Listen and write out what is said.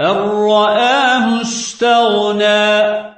أن رآه استغنى